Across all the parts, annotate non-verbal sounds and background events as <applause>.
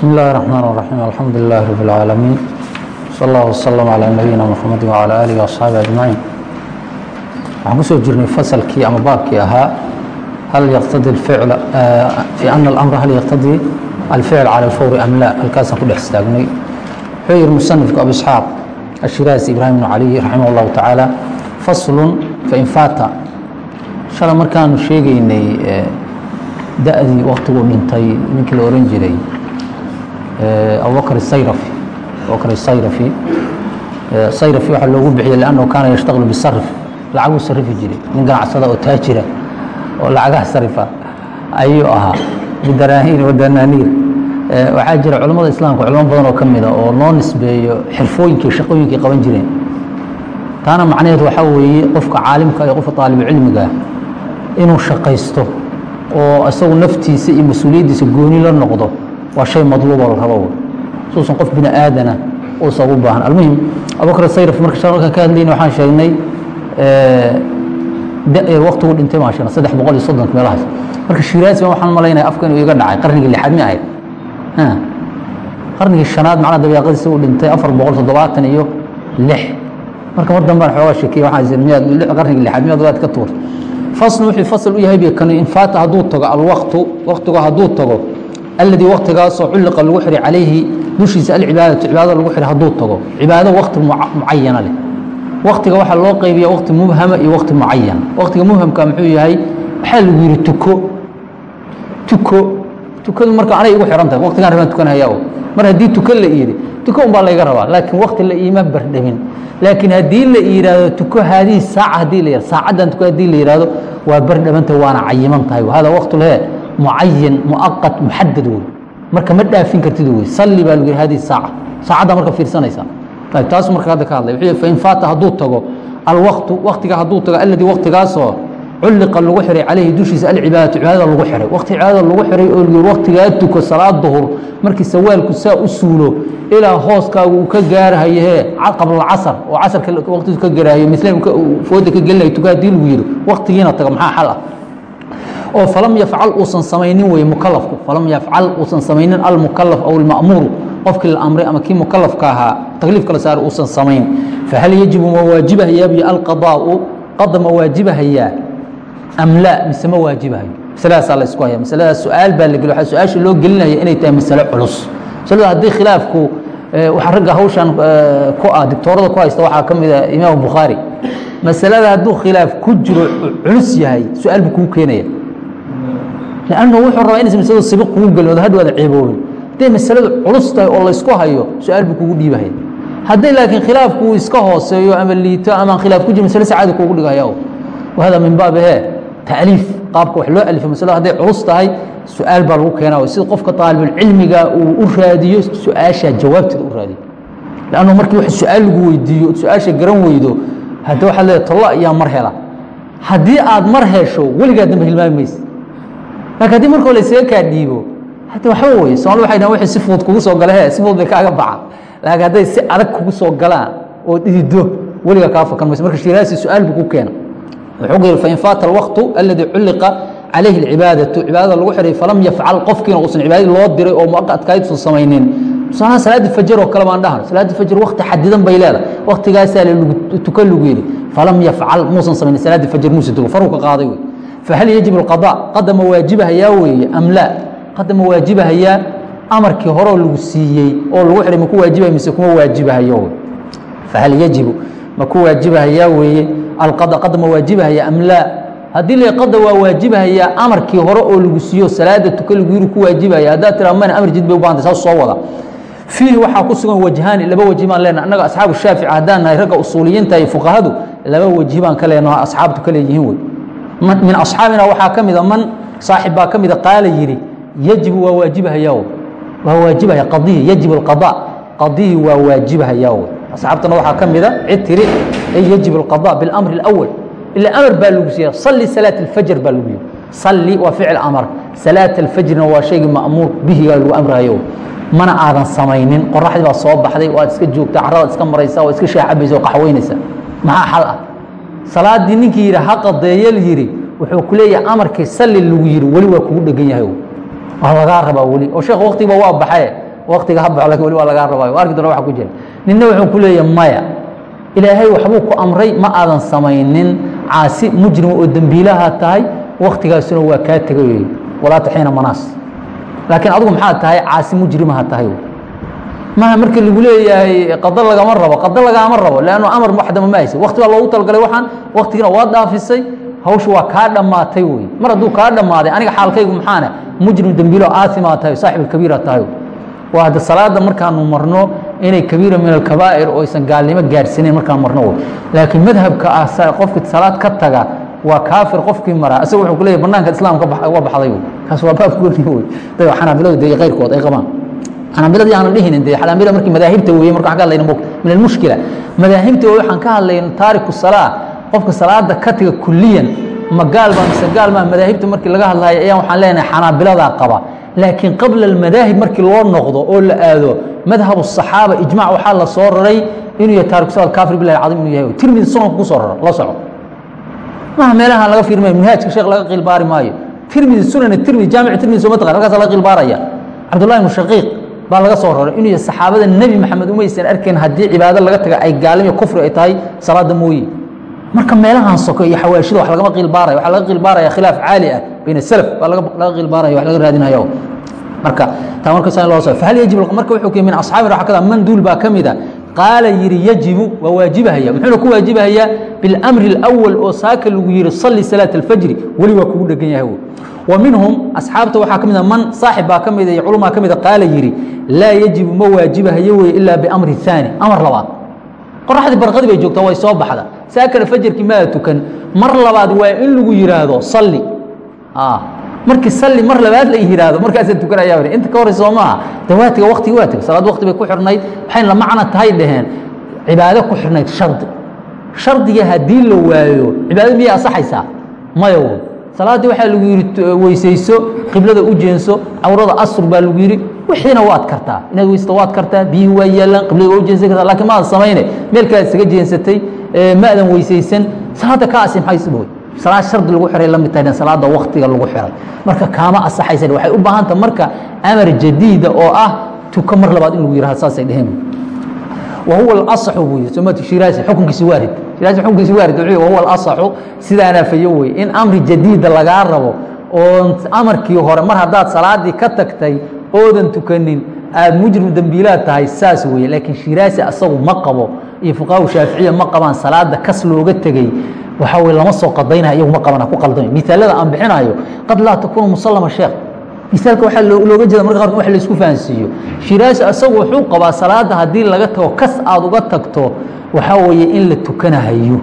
بسم الله الرحمن الرحيم الحمد لله رب العالمين صلى الله وسلم على نبينا محمد وعلى آله وأصحaaبه أجمعين waxaan kusoo jirnay fasalkii ama baabkii ahaa hal yqtadi الficl في أن الأمر hal yqtadي الficل calى الfور am la halkaasaan ku dhex istaagnay wuxuu yihi musanifku abu isxaaq ashiraasi ibrahim bn cali raximah اllahu tacaala faslu fain faata shala markaanu sheegaynay da-dii waktiguu dhintay ninkii la oran jiray abubakr sayrafi. Abubakr sayrafi. Sayrafi waxaa loogu bixiyey lannahu kaana yashtaغil bisarf lacaguu sarifi jiray. Nin ganacsada oo taajira oo lacagaha sarifa ayuu ahaa. Bidaraahiin wadanaaniir waxaa jira culamada islaamka culamo badan oo ka mida oo loo nisbeeyo xirfooyinkii shaqooyinkii qaban jireen. Taana macnaheed waxaa weeye qofka caalimka iyo qofka طaalibucilmiga inuu shaqaysto oo isagu naftiisa iyo mas'uuliyaddiisa gooni la noqdo waa shay madluuboo la rabo. Suusan qof bini aadana uusan ugu baahan. Almuhim abubakr sayraf marka shalkan ka hadlayna waxaan sheegnay waktigu dhintay maan sheegna saddex boqol iyo soddonka meelahaas. Marka shiraasi waxaan malaynaya afka iga dhacay qarnigii lixaad mi ahayd qarnigii shanaad macnaha dabeeqadiisa uu dhintay afar boqol toddobaatan iyo lix. Marka mar dambaan xoogaa sheekey waxaan miyaad qarnigii lixaad miyaad waad ka tuurtay? Faslu wuxuu fasl u yahay bi kanu infaata hadduu tago alwaqtu waktigu hadduu tago alladii waktigaasoo culliqa lagu xiray calayhi dushiisa alcibaadatu cibaadada lagu xiray hadduu tago cibaado wakti mucayana leh waktiga waxaa loo qaybiya wakti mubhama iyo wakti mucayan waktiga mubhamka muxuu yahay waxaa lagu yihi tuko tuko tukadu marka anay igu xihan tahay waktigaan rabaan tukanahaya mar haddii tuko la yidhi tuko un layga rabaa laakiin wakti la iima bardhamin laakiin haddii la yidhaahdo tuko haadihi saaca haddii la saacaddan tuko haddii la yidhaahdo waa bardhamanta waana cayiman tahay hada waqtu lehe mucayan muaqat muxadad wey marka ma dhaafin kartid wey salli baa lagu yihi hadihi saaca. Saacadda marka fiirsanaysa. Taasu marka hadda ka hadlay. Wuxuu fain faata hadduu tago alwaqtu waktiga hadduu tago alladii waktigaasoo culliqa lagu xiray calayhi dushiisa alcibaadatu cibaadada lagu xiray. Wakti cibaadada lagu xiray oo lii waktigaa tuko salaad duhur markii sawaalku saa u suulo ilaa hooskaagu uu ka gaarahayahee qabla casar oo casarka waqtidu ka garaahayo misle fooda ka gelinayo tuko haddii lagu yidhi waktigiina tago maxaa xal ah oo falam yafcal uusan samaynin wey mukalafku falam yafcal uusan samaynin almukalaf aw alma'muuru qofkii la amray ama kii mukalafka ahaa takliifka la saaray uusan samayn. Fahal yajibu ma waajibahayaa biyo alqadaau qada ma waajibahayaa am laa? Mise ma waajibahayo? Masaladaasaa la isku haya masaladaas su'aal baa la geli. Waxaa su'aasha loo gelinaya inay tahay masale culus. Masalada haddii khilaafku waxaa ragga hawshan ku ah dictoorada ku haysta waxaa ka mid a imaam bukhaari. Masalada hadduu khilaaf ku jiro culus yahay su'aal buu kuu keenaya lannu wuxuu rabaa inaysa masaladu sibiq kugu gelin wada hadh waada ceeboobin. Hadday masaladu culus tahay oo laysku hayo su'aal buu kugu dhiibahaya hadday laakiin khilaafku uu iska hooseeyo ama liito amaan khilaaf ku jiro masale sacaadi kugu dhigaya wahada min baabi he taaliif qaabka wax loo alifay masalada hadday culus tahay su'aal baa lagu keenaa. Sida qofka aalibulcilmiga uu u raadiyo su'aasha jawaabteeda u raadiyo. Lannu markii wax su'aal lagu weydiiyo su'aasha garan weydo hadda waxaad leedahay tolla ayaa mar hela. Haddii aad mar hesho weligaa dambe hilmaami mayse laakiin haddii markoo laysaga kaa dhiibo hata waxba wey soomali waxay dhahan wixii si fudud kugu soo gala he si fudud bay kaaga baca. Laakiin hadday si adag kugu soo galaan oo dhidido weligaa kaa fakan mayso marka shiraasi su'aal buu ku keena wuxuu yiri fain faata alwaqtu alladii culliqa calayhi alcibaadatu. Cibaadada lagu xiray falam yafcal qofkiina uusan cibaadadii loo diray oo muaqadkaaydusan samaynin. Tusaalaha salaadii fajar oo kale baan dhahan salaadii fajar wakti xadidan bay leedahay. Waktigaasaa tukan lagu yidhi falam yafcal muusan samaynin. Salaadii fajar muusan tugo faruu ka qaaday. wey fahal yajib اqaضاء qada ma waajibahayaa weeye am laa qada ma waajibahayaa amarkii horeo lagu siiyey oo lagu xihay maku waajibaya mise kuma waajibahayo fahal yajibu maku waajibahayaa weeye alqada qada ma waajibahaya am laa haddii la qada waa waajibahayaa amarkii hore oo lagu siiyo salaada tuka lagu yiri ku waajibahaya haddaad tira mana amar jid bay u bahantay saas soo wada fiihi waxaa ku sugan wajhaani laba wajhi baan leenaha annaga asxaabu shaafici haddaan nahay ragga usuuliyiinta iyo fuqahadu laba wajhi baan ka leenaho asxaabtu ka leeyihiin wey min aصxaabina waxaa ka mida man saaxib baa ka mida qaala yidhi yajibu waa waajibahaya waa waajibahaya qadihi yajib اqaضاء qadihi waa waajibahaya asxaabtana waxaa ka mida cid tiri yajib اqaضاء biاlamr اlأwl ila amar baa lagu siiya sali salaaة اfajr baa lagu yihi sali waa ficil amar salaaة اlfajrina waa shaygii ma'muur bihigaa lagu amrayo mana aadan samaynin qoraxdii baa soo baxday waad iska joogta caradaad iska maraysa waa iska shaacabaysa oo qaxweynaysa maxaa xal ah Salaadii ninkii yidhi ha qadeeyal yidhi wuxuu ku leeyahay amarkii salli lagu yidhi weli waa kugu dhegan yahay waa lagaa rabaa weli. Oo sheekh waktigiiba waa baxaye waktiga habaxo laakiin wali waa lagaa rabaayo arki doona waa ku jira. Ninna wuxuu ku leeyahy maya ilaahay waxbuu ku amray ma aadan samaynin. Caasi mujrima oo dembiilaha tahay waktigaasuna waa kaa tegay. Walaa taxiina manaas. Laakiin adigu maxaa tahay? Caasi mujrimaha tahay maha marka lagu leeyahay qado lagama rabo qado lagama rabo lanno amar waxdama ma haysa wakti baa loogu talgalay waxaan waktigina waa dhaafisay. Hawsha waa kaa dhammaatay wey mar hadduu kaa dhammaaday aniga xaalkaygu maxaana mujrim dembiilo aasimaa tahay saaxib kabiira tahay. Waa hadda salaada markaanu marno inay kabiira min alkabaa'ir oo aysan gaalnimo gaadhsanayn markaan marno wey laakiin madhabka ah qofki salaad ka taga waa kaafir qofkii maraa. Isaga wuxuu ku leeyahy banaanka islaamka uga baxday wey kaas waa baab gooni wey dadka xanaabiladu dee kayrkood ay qabaan xanaabiladii aanan dhihinin dee xanaabila markii madaahibta weeye marka waxaan ka hadlayna min almushkila madaahibta wey waxaan ka hadlayna taariku salaa qofka salaada ka taga kuliyan ma gaal baa mise gaal maa madaahibta markii laga hadlayo ayaan waxaan leenahay xanaabiladaa qaba laakiin qabla almadaahib markii loo noqdo oo la aado madhab الصaxaaba ijmac waxaa la soo raray inuu yahay taariku salad kafir bilahi cadiim inuu yahay tirmidi sunanka ku soo raro la soco maha meelaha laga fiirmayo minhaajka sheekh laga qilbaari maayo tirmidi sunan tirmidi jaamic tirmidi sooma taqan halkaas laga qilbaaraya cabdullahi ibnu shaqiiq baa laga soo raray inuu yahay saxaabada nebi maxamed umaysan arkayn haddii cibaado laga taga ay gaalimi kufri ay tahay salaada mooye marka meelahan soko iyo xawaashida wax lagama qilbaaraya waxaa laga qilbaaraya khilaaf caali ah bayna salaf baa laga qilbaaraya wax laga raadinayo marka taa marka saa loo soo fahal yajib marka wuxuu kiyay min asxaabi waxa kada man duul baa kamida qaala yiri yajibu waa waajibahaya muxuuna ku waajibahayaa bilamri اlأwal oo saaka lagu yiri salli salaaة اlfajri weli waa kugu dhegan yahay wa minhum asxaabta waxaa ka mida man saaxib baa ka mida iyo culamaa ka mida qaala yiri laa yajibu ma waajibahayo wey ilaa biamri ثaani amar labaad. Qoraxdii barqadii bay joogtaa way soo baxda saakana fajarkii maa tukan mar labaad waa in lagu yiraahdo salli. Markii salli mar labaad la yihahdo markaasa tukanaya inta ka horey soo maaha dawaatiga waktiga waa teg salaad wakti bay ku xirnayd waxay la macna tahay dhaheen cibaado ku xirnayd shardi shardiga haddii la waayo cibaadada miyay asaxaysaa maya w salaaddii waxaa lagu yihi weysayso qiblada u jeenso cawrada asr baa lagu yihi wixiina waad kartaa. Inaad weysato waad kartaa biyihii waa yaalaan qiblada waa u jeensan kartaa laakiin maadan samayne meel kalead isaga jeensatay maadan weysaysan salaadda ka asi maxay isboy salaad shardi lagu xiray la mid tahay salaada waktiga lagu xiray. Marka kaama asaxaysa waxay u baahanta marka amar jadiida oo ah tuko mar labaad in lagu yihahdo saasay dheheen wa huwa alasaxu buu yiri somatu shiraasi xukunkiisi waarid shiraasi xukunkiisi waarid wuxuu wa huwa alasaxu. Sidaanaa fayo wey. In amri jadiida lagaa rabo oo amarkii hore mar haddaad salaadii ka tagtay oodan tukanin aad misaalka waxaa looga jeeda marka qaarkood wax la isku fahansiiyo. Shiraasi asagu wuxuu qabaa salaada haddii laga tago kas aad uga tagto waxaa weeye in la tukanahayo.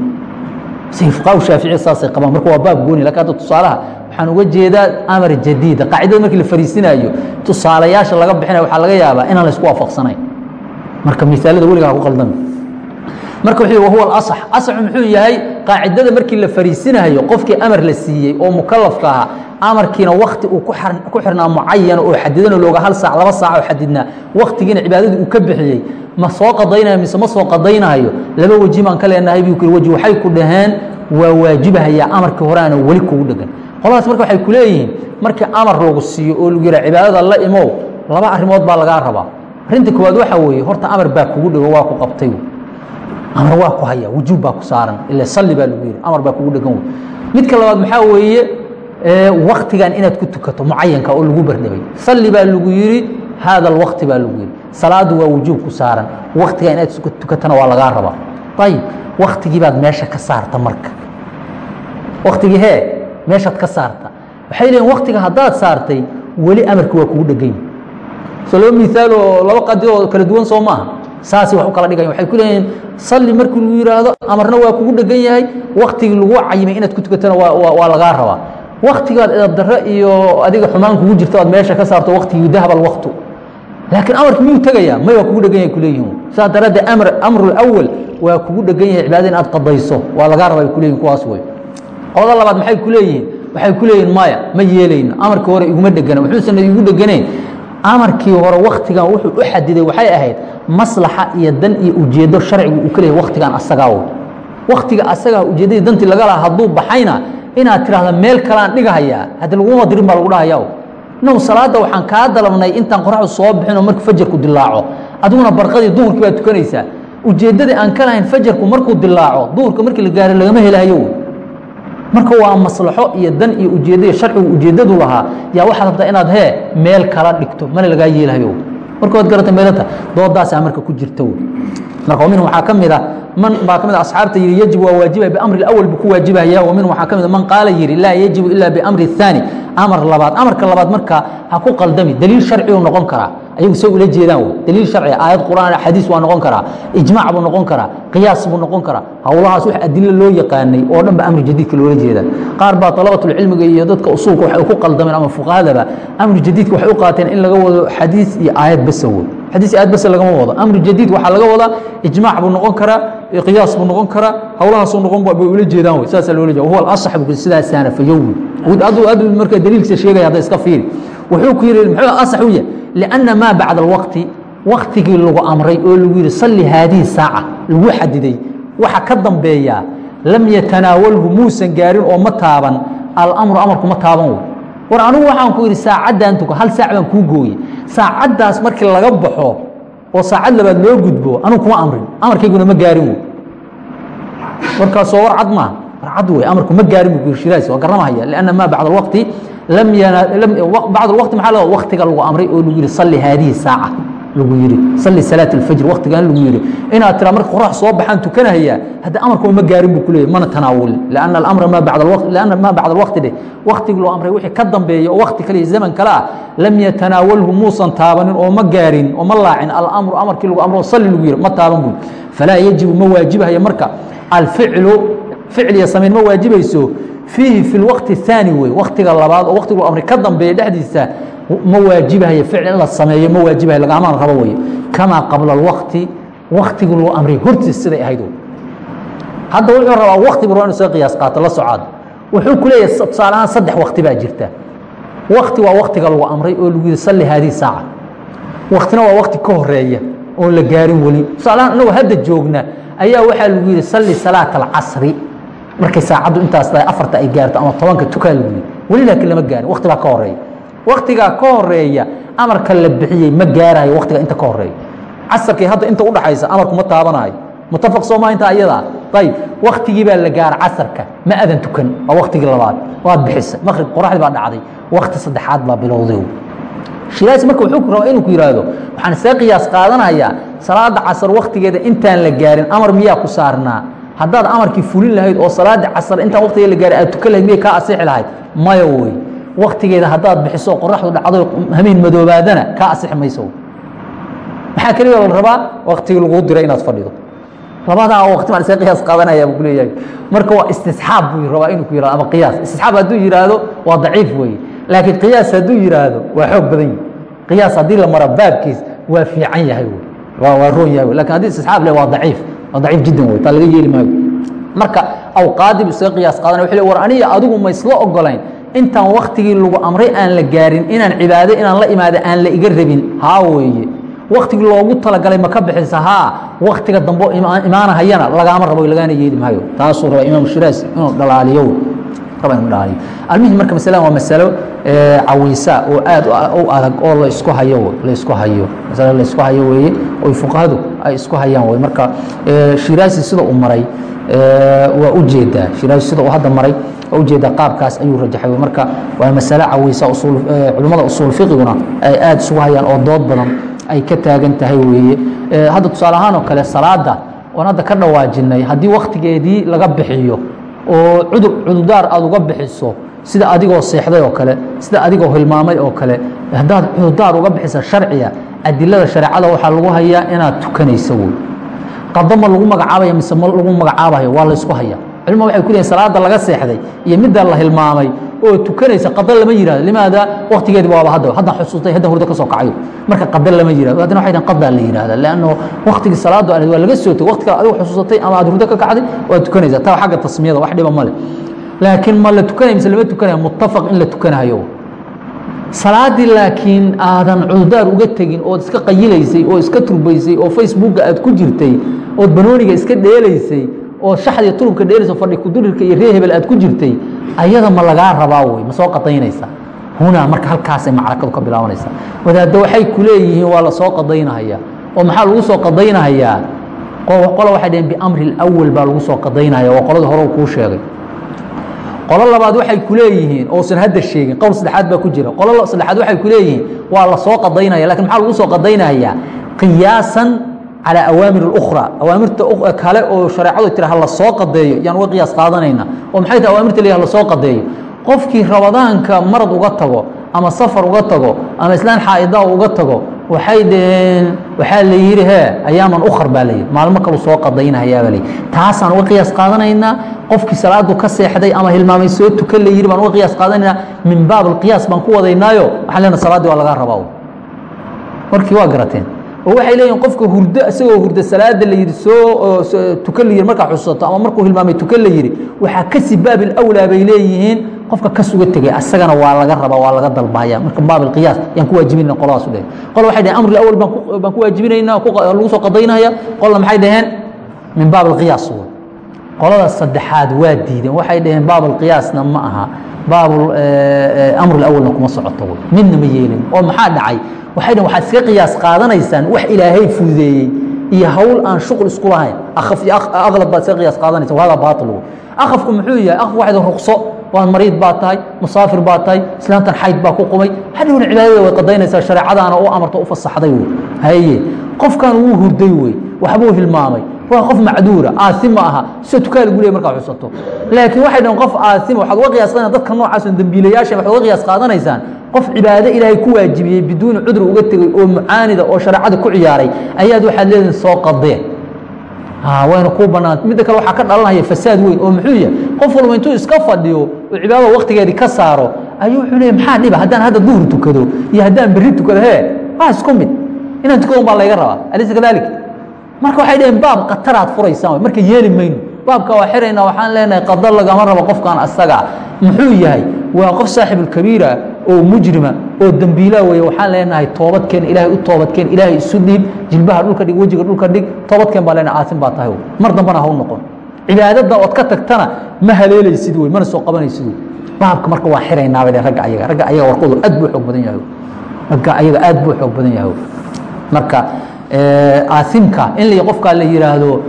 Say fuqaha shaaficiya saasay qabaan. Marka waa baab gooni laakiin hadda tusaalaha waxaan uga jeedaa amar jadiida. Qaacidada markii la fariisinayo tusaalayaasha laga bixinayo waxaa laga yaabaa inaan la isku waafaqsanayn. Marka misaalada weligaa ku qaldami marka wahuwa alasax asaxu muxuu yahay qaacidada markii la fariisinayo qofkii amar la siiyey oo mukalafka ahaa amarkiina wakti uu ku xirnaa mucayan oo xadidan oo looga hal saac laba saac oo xadidnaa. Waktigiina cibaadadii uu ka bixiyey. Ma soo qadaynayo mise ma soo qadaynayo? Laba weji baan ka leenahay buu kuri weji waxay ku dhaheen waa waajibahayaa amarkii horeana weli kugu dhegan qoladaas marka waxay ku leeyihiin markii amar lagu siiyo oo lagu yihaa cibaadada la imow laba arrimood baa lagaa rabaa. Arrinta koowaad waxaa weeye horta amar baa kugu dhego waa ku qabtay amar waa ku haya wujuub baa ku saaran ila salli baa lagu yihi amar baa kugu dhegan wey midka labaad maxaa weeye waktigan inaad ku tukato mucayanka oo lagu bardhabay salli baa lagu yihi haada alwakti baa lagu yihi salaadu waa wujuub ku saaran waktigan inaad tukatana waa lagaa rabaa. Ayib waktigii baad meesha ka saarta marka. Waktigii hee meeshaad ka saarta. Waxay leeyiin waktiga haddaad saartay weli amarki waa kugu dhegan. Yahi so laba miaal oo laba qadi oo kala duwan soo maaha saasay wax u kala dhigayan. Waxay ku leeyihiin salli markii lagu yihaahdo amarna waa kugu dhegan yahay. Waktigii lagu cayimay inaad ku tukatana waa lagaa rabaa. Waktigaad edabdarre iyo adiga xumaan kugu jirto aad meesha ka saarto waktigii dahab alwaktu laakiin amarki miyuu tegayaa may waa kugu dhegan yahay kuleeyihin saas daraaddeed amr amru awal waa kugu dhegan yahay cibaadada in aad qadayso. Waa lagaa rabaa ay kuleyihin kuwaas wey qolada labaad maxay ku leeyihiin? Waxay ku leeyihiin maya ma yeelayno amarkii hore iguma dhegana wuxuusan igu dheganeen amarkii hore waktigan wuxuu u xadiday waxay ahayd maslaxa iyo dan iyo ujeedo sharcigu uu ka leeyahy waktigan asagaa wey waktiga asagaa ujeeddadii dantii laga laha hadduu baxayna inaad tidhaahda meel kalean dhigahayaa haddi laguma dirin baa lagu dhahayaa inagu salaadda waxaan kaa dalabnay intaan qoraxdu soo bixinoo markuu fajarku dilaaco. Adiguna barqadii duhurkii baad tukanaysaa. Ujeeddadii aan ka lahayn fajarku markuu dilaaco duhurka markii la gaaro lagama helahayo marka waa maslaxo iyo dan iyo ujeeddaiyo sharcigu ujeeddadu lahaa yaa waxaad rabtaa inaad hee meel kala dhigto mana lagaa yeelahayo marka waad garata meelata doodaasaa marka ku jirta marka minhum waxaa ka mid a man baa ka mid a asxaabta yihi yajib waa waajibaya biamri اawal buu ku waajibaya wa minhum waxaa ka mid a man qaala yihi laa yajibu ila biamri الثaani amar labaad amarka labaad marka ha ku qaldami daliil sharcigu noqon karaa ayagu say ula jeedaan daliil sharci aayad qur'aan xadiis waa noqon karaa ijmaac buu noqon karaa qiyaas buu noqon karaa. Howlahaas wax adilo loo yaqaanay oo dhan ba amri jadiidka loola jeeda qaar baa dalabatulcilmiga iyo dadka usuulka waxay ku qaldameen ama fuqahadaba amri jadiidka waxay u qaateen in laga wado xadiis iyo aayad basa wey. Xadiis iyo aayad basa lagama wado. Amri jadiid waxaa laga wadaa ijmaac buu noqon karaa qiyaas buu noqon karaa howlahaasuu noqon bay ula jeedaan wey. Sidaasaa loola jeeda huwa alasax buu sidaasaana fayowi aduu marka daliilkiisa sheegaya hadda iska fiiri. Wuxuu ku yidhi muxuu asax u yahay لأنa maa bacda الwaqti waktigii lagu amray oo lagu yihi salli haadihi saaca lagu xadiday waxa ka dambeeya lam yatanaawalhu muusan gaarin oo ma taaban alamru amarku ma taaban wey war anigu waxaan ku yidhi saacaddan tuka hal saac baan kuu gooye saacaddaas markii laga baxo oo saacad labaad loo gudbo anigu kuma amrin amarkayguna ma gaarin wey warkaasoo war cad maaha war cad wey amarku ma gaarin bu shiraas waa garamahaya لأنa maa bacda الwaqti bacd waqti maa l waktiga lagu amray oo lagu yihi salli haadihi saaca lagu yihi salli salaaة اlfajr waktigan lagu yihi inaad tira marka qorax soo baxaan tukanahaya hadda amarkuma ma gaarin bu kuleeyay mana tanaawulin lanna amra maa bacda alwaqti dheh waktigii loo amray wixii ka dambeeya oo wakti kale iyo zaman kale ah lam yatanaawalhu muusan taabanin oo ma gaarin oo ma laacin. Alamru amarkii lagu amro salli lagu yihi ma taaban bu falaa yajibu ma waajibahaya marka. Alficlu ficliya samayn ma waajibayso fiihi fi waqti اaani wey waktiga labaad oo watigu amri ka dambeeya dhexdiisa ma waajibahayo ficl in la sameeyo ma waajibahayo lagaamaan rabo wey kamaa qabla اwaqti waktigu loo amriy hortiis siday ahayd hadda wuxuu rabaa wakti bur inu soo qiyaas qaato la socaad wuxuu ku leeyahy tusaale ahaan saddex wakti baa jirta. Wakti waa waktiga lagu amray oo lagu yihi salli haadihi saaca. Waktina waa wakti ka horreeya oon la gaarin weli. Tusaalahaan inagu hadda joogna ayaa waxaa lagu yihi salli salaata alcasri markay saacaddu intaas afarta ay gaarto ama tobanka tukaa lagu yihi weli laakiin lama gaarin wakti baa ka horreeya waktigaa ka horreeya amarka la bixiyey ma gaarayo waktiga inta ka horreeya casarkii hadda inta udhaxaysa amarku ma taabanayo mutafaq sooma inta ayadaa ayib waktigii baa la gaara casarka ma adan tukan waa waktigii labaad waad bixisay. Maqrib qoraxdii baa dhacday wakti saddexaad baa bilowday. Shilaasi marka wuxuu rabaa inuu ku yidhaahdo waxaan isaga qiyaas qaadanayaa salaada casar waktigeeda intaan la gaarin amar miyaa ku saarnaa haddaad amarkii fulin lahayd oo salaada casar intaan waktigeeda la gaarin aad tukan lahayd miyay kaa asixi lahayd? Maya wey waktigeeda haddaad bixiso qoraxdu dhacdo hameen madoobaadana kaa asixi mayso. Maxaa keliya la rabaa? Waktigii laguu diray inaad fadhido. Labadaa waqti baan isaga qiyaas qaadanaya buu kuleeyahay marka waa istisxaab buu rabaa inuu ku yihahdo ama qiyaas. Istisxaab hadduu yidhaahdo waa daciif weeye laakiin qiyaas hadduu yidhaahdo waa xoog badan yahi qiyaas haddii la maro baabkiis waa fiican yahay wey waa roon yahay laakiin haddii istisxaab le waa daciif waa daciif jiddan wey taa laga yeeli maayo. Marka awqaadii buu isaga qiyaas qaadanaya wuxuu le war aniga adigu ma isla ogolayn intaan waktigii lagu amray aan la gaarin inaan cibaado inaan la imaado aan la iga rabin. Haa weeye. Waktigii loogu talagalay ma ka bixisa haa waktiga dambe imaanahayana lagaama rabo lagaana yeeli maayo. Taasuu raba imaam shiraas inuu dhalaaliyo. Raba inuu dhalaaliyo. Almihim marka masaladan waa masalo cawisa oo aad u adag oo la isku hayo la isku hayo. Masalo la isku hayo weeye oy fuqahadu ay isku hayaan wey marka shiraasi sida uu maray waa u jeedaa shiraasi sida uu hadda maray waa u jeedaa qaabkaas ayuu rajaxay. Marka waa masalo cawisa culimmada usuul fiqiguna ay aada isugu hayaan oo dood badan ay ka taagan tahay weeye. Hadda tusaale ahaan oo kale salaada oon hadda ka dhawaajinay haddii waktigeedii laga bixiyo oo cudur cudurdaar aada uga bixiso sida adigoo seexday oo kale sida adigoo hilmaamay oo kale haddaad cudurdaar uga bixisa sharciga adilada shareecada waxaa lagu hayaa inaad tukanayso wey qado ma lagu magacaabaya mise ma lagu magacaabayo? Waa laysku haya. Culima waxay ku leeyiin salaada laga seexday iyo midda la hilmaamay oo tukanaysa qado lama yihahdo limaada waktigeedi waaba hadda haddan xusuustay haddan hurdo ka kacayo marka qado lama yihahdo haddana waxay dhahan qadaa la yihahda leanno waktigii salaadu ahayd waa laga soo tegay wakti kale adigu xusuusatay ama aad hurdo ka kacday waad tukanaysa taa xagga tasmiyada wax dhiba male laakiin ma la tukanaya mise lama tukanaya muttafaq in la tukanayo salaadii laakiin aadan cudurdaar uga tegin ood iska qayilaysay oo iska turbaysay oo facebooka aad ku jirtay ood banooniga iska dheelaysay oo shaxdiiyo turubka dheelaysa fadhi kudurirka iyo ree hebel aad ku jirtay ayada ma lagaa rabaa wey ma soo qadaynaysa? Hunaa marka halkaasay macrakadu ka bilaabanaysaa wadaadda waxay ku leeyihiin waa la soo qadaynahaya. Oo maxaa lagu soo qadaynahayaa qola waxay dhaheen biamri اlأwal baa lagu soo qadaynahaya waa qoladii hore kuu sheegay qolo labaad waxay ku leeyihiin ousan hadda sheegin qowl saddexaad baa ku jira qolo saddexaad waxay ku leeyihiin waa lasoo qadaynaya lakin maxaa lagu soo qadaynayaa qiyaasan calى awaamir اأkhrى awaamirta kale oo shareecadu tira hala soo qadeeyo yaan uga qiyaas qaadanayna oo maxay tahay awaamirta le hala soo qadeeyo qofkii ramadaanka marad uga tago ama safar uga tago ama islaan xaa'idaa uga tago waxay dhaheen waxaa la yidhi he ayaaman ukhar baa layidhi maalmo kalu soo qadaynahayaa baa layidhi taasaan uga qiyaas qaadanaynaa qofkii salaadu ka seexday ama hilmaamay soo tukan la yidhi baan uga qiyaas qaadanaynaa min baab alqiyaas baan ku wadaynaayo waxaan leenaha salaaddii waa lagaa rabaa markii waa garateen oo waxay leeyihiin qofka hurdo isagoo hurdo salaada la yidhi soo tukan la yidhi markaa xusato ama markuu hilmaamay tukan la yidhi waxaa kasi baab ilawlaa bay leeyihiin qofka kas uga tegay asagana waa laga rabaa waa laga dalbahaya marka baab alqiyaas yaan ku waajibinayna qoladaas u dheh qol waxay dhaheen amr awal baan ku waajibinaynaa lagu soo qadaynaya. Qolna maxay dhaheen? Min baab alqiyaas qolada saddexaad waa diideen. Waxay dhaheen baab alqiyaasna ma aha baab amr awalna kuma socoto. Midna ma yeelin. Oo maxaa dhacay? Waxay dhaheen waxaad iska qiyaas qaadanaysaan wax ilaahay fududeeyey iyo hawl aan shuqul isku lahayn. Akaf iyo aqlab baad iska qiyaas qaadanaysa hada baatil akafku muxuu yahay akaf waxayd ruqso. Waad mariid baa tahay musaafir baa tahay islaamtan xayd baa ku qumay. Hadhowna cibaadada way qadaynaysaa shareecadaana u amarto u fasaxday wey haye qofkan wuu hurday wey waxbuu hilmaamay waa qof macduura aasim ma aha. Sida tukaa lagu leey markaa xusato laakiin waxay dhahen qof aasima waxaad uga qiyaas qadanaysa dadka noocaas dembiilayaasha waxaad uga qiyaas qaadanaysaan. Qof cibaado ilaahay ku waajibiyey biduuni cudri uga tegey oo mucaanida oo shareecada ku ciyaaray ayaad waxaad leedihin soo qadee. Wayna kuu banaanta midda kale waxaa ka dhalanaya fasaad weyn oo muxuu yahay qof walba intuu iska fadhiyo oo cibaadada waktigeedii ka saaro ayuu wuxuu leeya maxaa dhiba? Haddaan hadda duhur tukado iyo haddaan berri tukado hee waa isku mid. Inaan tukado baa layga rabaa. Alaysa kadalik marka waxay dhaheen baab kataraad furaysaan marka yeeli mayno. Baabka waa xiraynaa waxaan leenahay qada lagama rabo qofkan asaga. Muxuu yahay? Waa qof saaxibulkabiira oo mujrima oo dembiila weeye. Waxaan leenahay toobadkeen ilaahay u toobadkeen ilaahay isu dhiib jilbaha dhulka dhig wejiga dhulka dhig toobadkeen baa leenahay aasin baa tahay. Mar dambana hau noqon. Cibaadada ood ka tagtana ma haleelaysid wey mana soo qabanaysid wey baabka marka waa xiraynaa bay ragga ayaga ragga ayaga warkoodu aad buu xoog badan yahay. Ragga ayaga aad buu xoog badan yahay marka aasimka in la qofkaa la yidhaahdo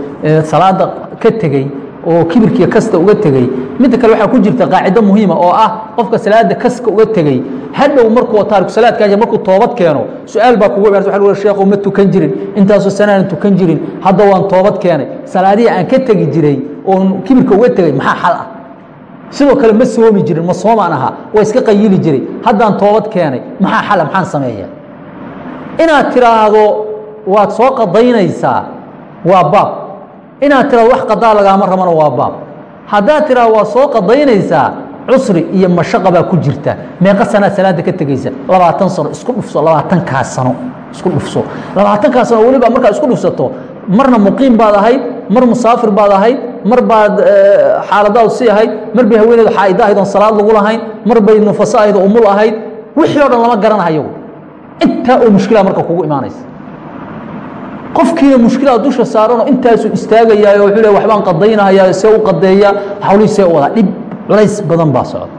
salaada ka tegey oo kibirkiiya kasta uga tegey midda kale waxaa ku jirta qaacido muhiima oo ah qofka salaada kaska uga tegey. Hadhow markuu taariku salaadkaa markuu toobad keeno su'aal baa kugu lagu sheekhu ma tukan jirin. Intaasoo sanaanan tukan jirin. Hadda waan toobad keenay. Salaadihii aan ka tegi jiray oon kibirka uga tegey maxaa xal ah? Sidoo kale ma soomi jirin ma soomaan ahaa waa iska qayili jiray. Haddaan toobad keenay maxaa xala maxaan sameeya inaad tiraahdo waad soo qadaynaysaa waa baab. Inaad tiraado wax qadaa lagaama rabana waa baab. Haddaad tiraado waa soo qadaynaysaa cusri iyo mashaqa baa ku jirta. Meeqa sanaad salaada ka tegeysa labaatan sano isku dhufso labaatankaas sano isku dhufso. Labaatankaas sano weliba markaa isku dhufsato marna muqiim baad ahayd mar musaafir baad ahayd mar baad xaaladaadu si ahayd mar bay haweeneedu xaa'ida ahayd oon salaad lagu lahayn mar bay nufaso ahayd oo umul ahayd wixii o dhan lama garanahayo intaa oo mushkilaa marka kugu imaanaysa. Qofkiina mushkilaa dusha saaranoo intaasuu istaagayaa wuxuu le waxbaan qadaynahayaa see u qadeeya. Hawlihii see u wadaa dhib culays badan baa socda.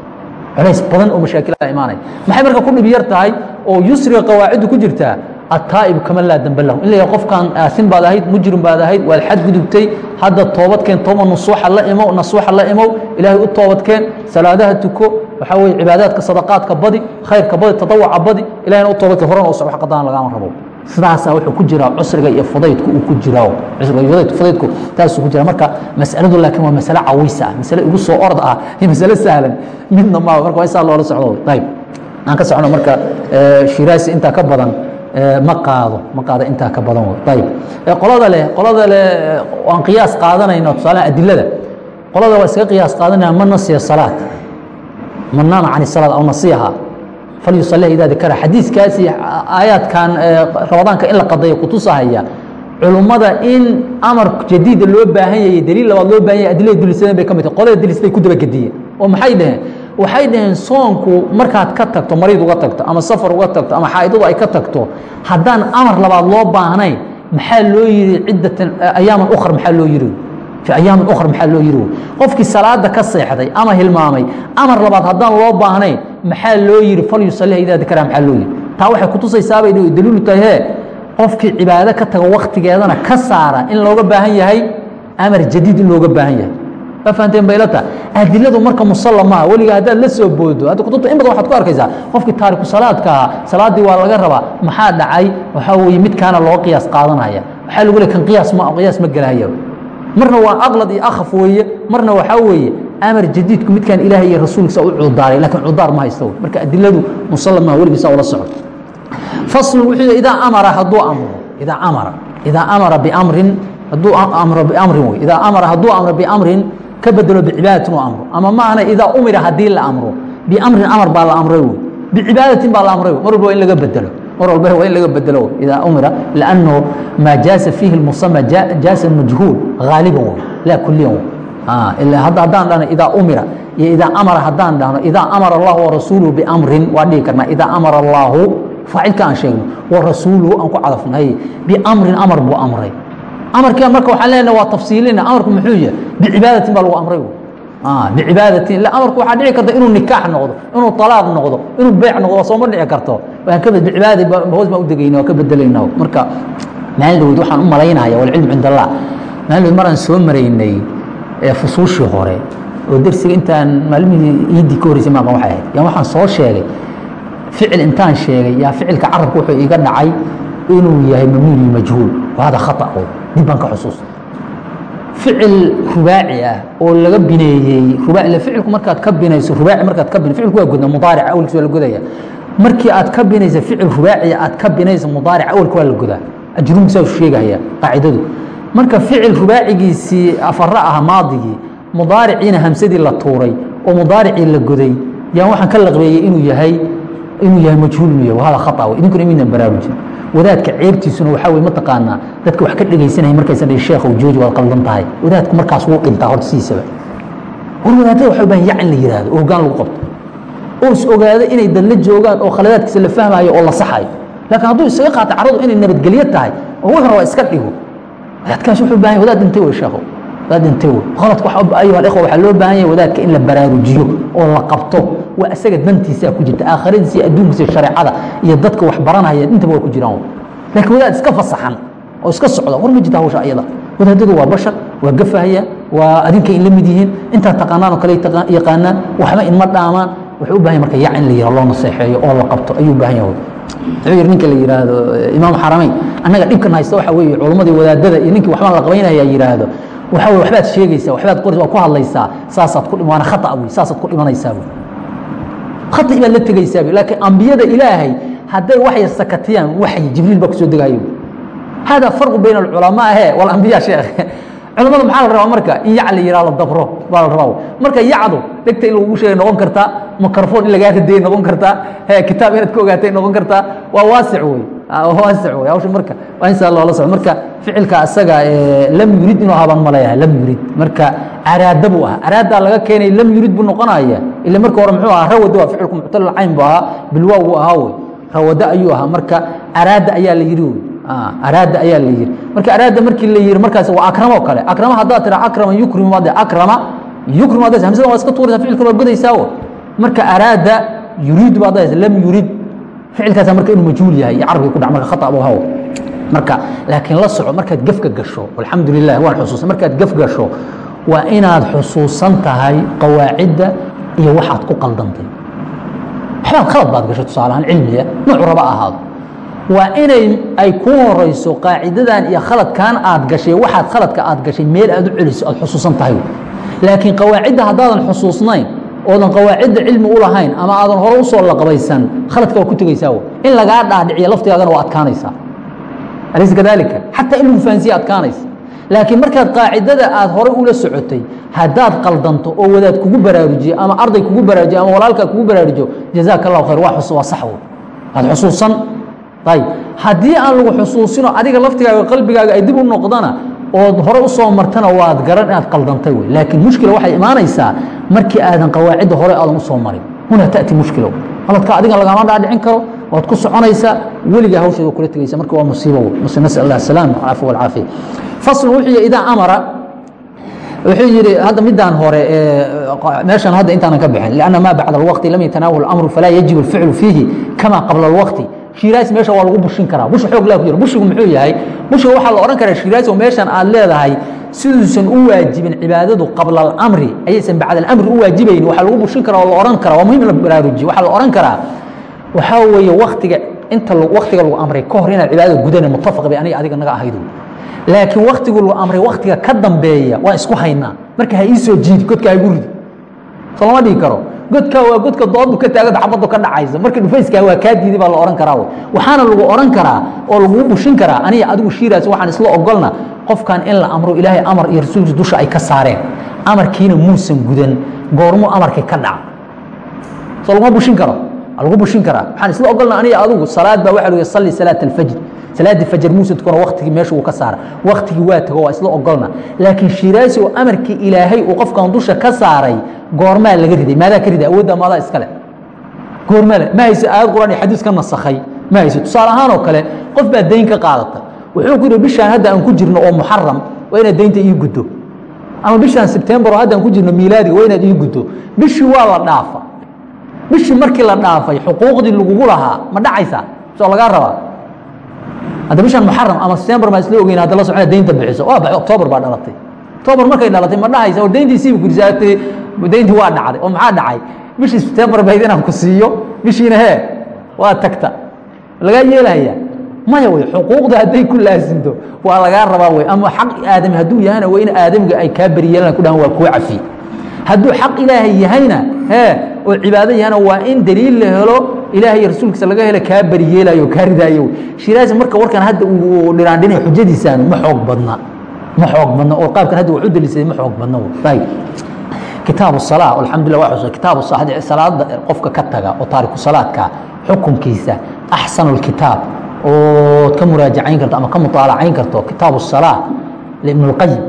Culays badan oo mashaakilaa imaanaya. Maxay marka ku dhib yar tahay? Oo yusriga qawaaciddu ku jirtaa attaa'ibu kama laa dembe lahu in la yahay qofkan aasin baad ahayd mujrim baad ahayd waad xadgudubtay hadda toobadkeen tooma nusuuxa la imow nasuuxa la imow ilaahay u toobadkeen salaadaha tuko waxaa weye cibaadaadka sadaqaadka badi khayrka badi tadawaca badi ilahayna u toobadkeen horena u wax qadaan lagama rabo sidaasaa wuxuu ku jiraa cusriga iyo fudaydku uu ku jiraa cusriga iyo fudaydku taasuu ku jira marka mas'aladu laakiin waa masale cawisa ah masale igu soo orod ah iyo masale sahlan midna ma marka waa isaa loola socdo ayib aan ka socono marka shiraasi intaa ka badan ma qaado ma qaado intaa ka badan wey ayib qolada leh qolada leh aan qiyaas qaadanayno tusaalaha adilada. Qolada waa iskaga qiyaas qaadanaya man nasiya salaat man naama can salaat aw nasiyaha falyusalih idaa dakara xadiiskaasi aayaadkan ramadaanka in la qadayo kutusahaya culummada in amar jadiida loo baahan yahay daliil labaad loo baahan yahay adilada bay ka mid tahay. Qolada dulisatay ku dabagediyeen oo maxay dhaheen waxay dhaheen soonku markaad ka tagto mariid uga tagto ama safar uga tagto ama xaa'idadu ay ka tagto haddaan amar labaad loo baahnayn maxaa loo yidhi ciddatan ayaaman ukhar maxaa loo yidhi fi ayaamin ukhar maxaa loo yidhi qofkii salaada ka seexday ama hilmaamay amar labaad haddaan loo baahnayn maxaa loo yihi fal yusaliha idaa dakara maxaa loo yihi taa waxay kutusaysaabay daliilu tahay he qofkii cibaado ka taga waktigeedana ka saara in looga baahan yahay amar jadiid in looga baahan yahay waa fahanteen baylata adiladu marka musalla maaha weliga haddaad la soo boodo hadda kutubta in badan waxaad ku arkaysaa qofkii taariku salaadka ahaa salaaddii waa laga rabaa maxaa dhacay? Waxaa weeye midkaana loo qiyaas qaadanaya. Waxaa lagu le kan qiyaas ma qiyaas ma gelaya marna waa aqlad iyo akhaf weeye. Marna waxaa weeye amar jadiidku midkaan ilaahay iyo rasuulkiisa u cudaaray laakiin cudaar ma haysta marka adiladu musalla maaha weligiisa ula socdo. Faslu wuxuu idaa amara hadduu amro. Idaa amara. Idaa amara biamrin hadduu amro biamrin wey idaa amara hadduu amro biamrin ka bedelo bicibaadatin u amro. Ama maahna idaa umira haddii la amro. Biamrin amar baa la amray wey bicibaadatin baa la amray mar walba waa in laga bedelo. Mar walba waa in laga bedelo idaa umira lanno maa jaasa fiihi اlmusama jaasa majhuul gaaliban wey laa kuliyan wey haddaan dhahno idaa umira iyo idaa amara haddaan dhahno idaa amara allahu warasuuluhu biamrin waa dhihi karnaa idaa amara allaahu faacilka aan sheegno warasuuluhu aan ku cadafnay biamrin amar buu amray amarkia marka waxaan leenaha waa tafsiilina amarku muxuu yahay? Bicibaadatin baa lagu amray. Bicibaadatin. Amarku waxaa dhici karta inuu nikaax noqdo inuu talaaq noqdo inuu beyc noqdo sooma dhici karto. Waan ka bicibaada hoos baan u degayna waa ka bedelayna marka maalin dhaweyd waxaan u malaynaya walcilmu cind allah. Maalin dhaweyd maraan soo maraynay fusuushii hore oo dersiga intaan maalmihii iidii ka horreysay maaqan waxay ahayd. Yaan waxaan soo sheegay ficil intaan sheegay yaa ficilka carabka wuxuu iga dhacay inuu yahay mamnuuni majhuul hada khata o dib baan ka xusuusta ficil rubaaci ah oo laga bineeyey ficilku markaad ka binayso rubaaci markaad ka bin ficilku waa godna mudaaric awalkiis waa la godaya markii aad ka binaysa ficil rubaaciya aad ka binaysa mudaaric awalka waa la godaa. Ajruumka saa sheegahaya qaacidadu. Marka ficil rubaacigiisii afara ah maadigii mudaariciina hamsadii la tuuray oo mudaaricii la goday yaan waxaan ka laqbeeyey inuu yahay inuu yahay majhuul yahay hada khata wey idinkuna iminan baraarujin. Wadaadka ceebtiisuna waxaa wey mataqaanaa dadka wax ka dhegaysanaya markaysan dhihin sheekhow jooji waad qaldan tahay. Wadaadku markaas wuu dhintaa horta sidiisaba war wadaadada waxay u baahan yac in la yihahdo oo hoggaan lagu qabto. Oo is ogaado inay dadla joogaan oo khaladaadkiisa la fahmayo oo la saxayo laakiin hadduu isaga qaato caradu inay nabadgelyo tahay oo wuxuna waa iska dhigo. Wadaadkaas wuxuu baahan yahay wadaad dhintay wey sheekhow wadaad dhintay wey qaladku ayuha alikhwa waxaa loo baahan yahay wadaadka in la baraarujiyo oo la qabto waa isaga dantiisaa ku jirta aakhiradiisa iyo adduunkiisa iyo shareecada iyo dadka wax baranaya intaba waa ku jiraan. Laakiin wadaad iska fasaxan oo iska socda war ma jirta hawsha ayada wadaadadu waa bashar waa gafahaya waa adinka in la mid yihiin intaa taqaanaan oo kale yaqaanaan waxba inma dhaamaan. Wuxuu u baahan yahay marka yac in la yihah loo naseexeeyo oo la qabto ayuu u baahan yahay wuxuu yidhi ninka la yidhaahdo imaam xaramayn annaga dhibkan haysta waxa weeye culammadii wadaadada iyo ninkii waxbaan la qabaynaya yidhaahdo waxa weye waxbaad sheegaysaa waxbaad qor waa ku hadlaysaa saasaad ku waana khata wey saasaad ku dhimanaysaa wey khati baad la tegaysaa laakiin ambiyada ilaahay hadday waxay sakatiyaan waxyi jibriil baa ku soo degayo hada farqu bayna alculamaa he walambiya sheekh. Culamada maxaa la rabaa marka? In yac la yihaa la dabro baa la rabaa. Marka yacdu dhegta in lagugu sheegay noqon kartaa microphone in lagaa radiyay noqon kartaa kitaab inaad ka ogaatay noqon kartaa waa waasic wey marka waa in saa loola socdo. Marka ficilka asaga lam yurid inuu ahaabaan maleeyahay lam yurid. Marka araada buu ahaa. Araadaa laga keenay lam yurid buu noqonaya ila marka hore muxuu ahaa rawada waa ficilku muctalil cayn buu ahaa bilwaaw buu ahaa wey. Rawada ayuu ahaa. Marka araada ayaa la yidhi wey. Araada ayaa la yihi marka araada markii la yihi markaas waa akramo kale. Akrama haddaad tira akrama yukrimu maade akrama yukrimu haddays hamsada waa iska tuuraysa ficilka waa godaysaa marka araada yuriidu baad lam yurid ficilkaasa marka inuu majhuul yahay iyo carabkii ku dhac marka khata buu haw marka laakiin la soco markaad gefka gasho alxamdu lilah waan xusuusan markaad gef gasho waa inaad xusuusan tahay qawaacidda iyo waxaad ku qaldantay. Waxbaad khalad baad gasho tusaale ahaan cilmiya noocu raba ahaado. Waa inay ay ku horeyso qaacidadan iyo khaladkan aad gashay waxaad khaladka aad gashay meel aad u celiso aad xusuusan tahay. Laakiin qawaacidda haddaadan xusuusnayn oodan qawaacidda cilmi u lahayn ama aadan hore u soo laqabaysan khaladka waa ku tegaysaa in lagaa dhaadhiciyo laftigaagana waa adkaanaysaa alaysa kadalika xataa in lagu adkaanaysa. Laakiin markaad qaacidada aad horey ula socotay haddaad qaldanto oo wadaad kugu baraarujiyo ama arday kugu baraarujiyo ama walaalkaa kugu baraarujiyo jazaaka allahu khayr waa sax wey waad xusuusan. Ayb haddii aan lagu xusuusino adiga laftigaaga qalbigaaga ay dib u noqdana ood hore u soo martana waad garan inaad qaldantay w laakiin mushkila waxay imaanaysaa markii aadan qawaacidda hore aadan u soo marin. Huna tati mushkilow haladka adigan lagama dhaadhicin karo waad ku soconaysaa weligaa hawsheeda kula tegaysa marka waa musiibo nasal salaam caafi walcaafiya faslun wuxuu yidhi idaa amara wuxuu yidhi hadda midaan hore meeshan hadda intaanan ka bixin. Lianna maa bacda alwaqti lam yatanaawal amru falaa yajibu alficlu fiihi kama qabla alwaqti shiraas meesha ka dambeeya waa isku haynaa marka ha ii jiidi godka ha igu ridi. Soo lama karo godkaa waa godka doodu ka taaganta xabaddu ka dhacaysa. Marka dhufayskaa waa kaa diiday baa la odhan karaa waxaana lagu odhan karaa oo laguu bushin karaa aniga adigu shiiraas waxaan isla ogolna qofkan in la amro ilaahay amar iyo rasuulkiisa dusha ay ka saareen. Amarkiina muusan gudan goormuu amarkii ka dhaca. Soo laguma bushin karo lagu bushin karaa. Waxaan isla ogolna aniga adigu salaad baa waxa lg salli salaat alfajr salaaddii fajr muusan tukano waktigii meesha uu ka saara. Waktigii waa tago waa isla ogolna. Laakiin shiraasi oo amarkii ilaahay uu qofkan dusha ka saaray goormaa laga riday. Maadaa ka riday? Awoodda maadaa iskale goormale ma hayse aayad quraan iyo xadiis ka nasakhay? Ma hayse? Tusaale ahaan oo kale qof baa dayn ka qaadatay wuxuu ku yidhi bishaan hadda aan ku jirno oo muxaram waa inaad daynta ii guddo. Ama bishaan sebtembar oo hadda aan ku jirno miilaadiga waa inaad ii guddo. Bishii waa la dhaafa. Bishii markii la dhaafay xuquuqdii lagugu lahaa ma dhacaysaa? Soo lagaa rabaa hadda bishan muxaram ama septembar maa isla ogeyn hadda la socona daynta bixiso waa baxay octoobar baa dhalatay. Octoobar markay dhalatay ma dhahaysa oo dayntiisiiba gurisaatay dayntii waa dhacday oo maxaa dhacay? Bishii septembar bayd inaan ku siiyo. Bishiina hee waa tagta. Lagaa yeelaya maya wey xuquuqda hadday ku laasimto waa lagaa rabaa wey ama xaq aadami hadduu yahayna waa in aadamiga ay kaa beriyeelan ku dhahan waa kuu cafiye hadduu xaq ilaahay yahayna hee oo cibaado waa in daliil la helo ilahay iyo rasuulkiisa laga helo kaa beriyeelayo kaa ridaayo. Shiraasi marka warkan hadda uu dhiraandhinay xujadiisaan ma xoog badna ma xoog badna oo qaabkan hadda wax u dalisaday ma xoog badna. Ayib kitaabu salaa alxamdulillah waa xusa kitaabu salaada qofka ka taga oo taariku salaadka xukunkiisa axsanu lkitaab ood ka muraajacayn karto ama ka mutaalacayn karto kitaabu salaa libn اlqayim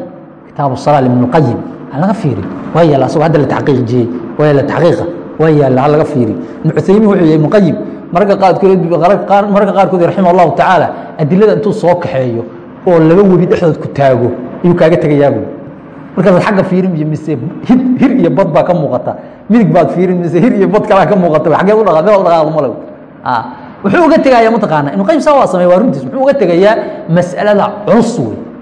kitaabu salaa libn اlqayim laga fiiri waa yaalla asagoo hadda la taqiijiyey waa yaalla taqiiqa waa yaalla ha laga fiiri. Ibn cuthaymin wuxuu yahay ibn qayim mararka qaarkood raximah allahu tacaala adilada intuu soo kaxeeyo oo laba webi dhexdood ku taago ayuu kaaga tegayaa buu. Markaasaad xagga fiirin iyo mise hir iyo bad baa ka muuqata. Midig baad fiirin mise hir iyo bad kalaa ka muuqata xageed u dhaqa meel dhaqaaqo male wuxuu uga tegayaa mataqaana ibnu qayim saa waa sameey waa runtiis wuxuu uga tegayaa mas'alada culus